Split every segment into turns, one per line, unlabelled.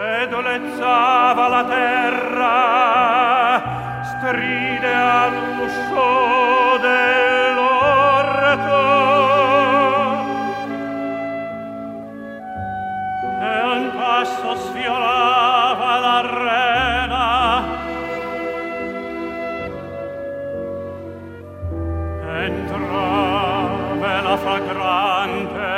e dolezzava la terra stride all'uscio dell'orto. E un passo sfiorava la rena entrava la fragrante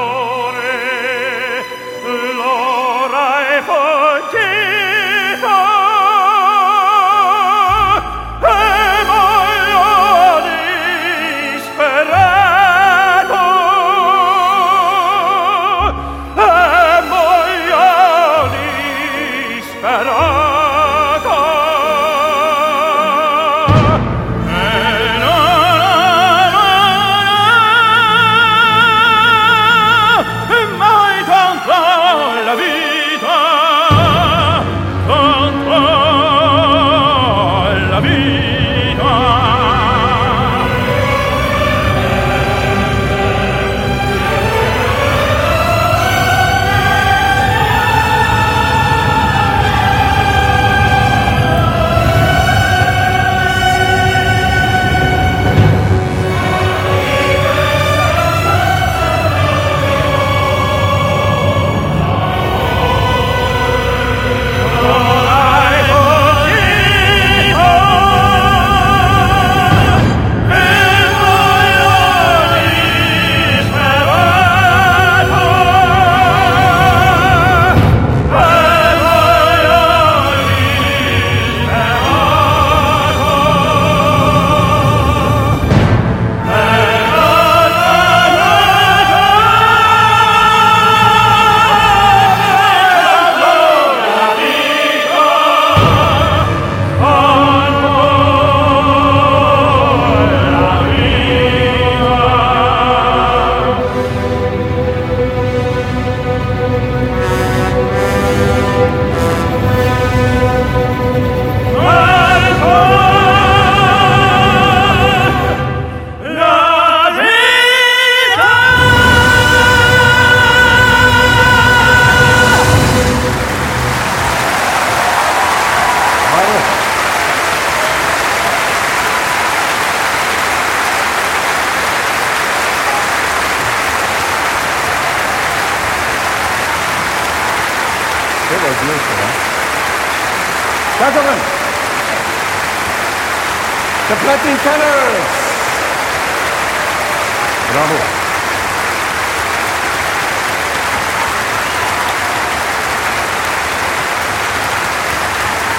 los, oder? Da kommen! The Platinum Colors! Bravo!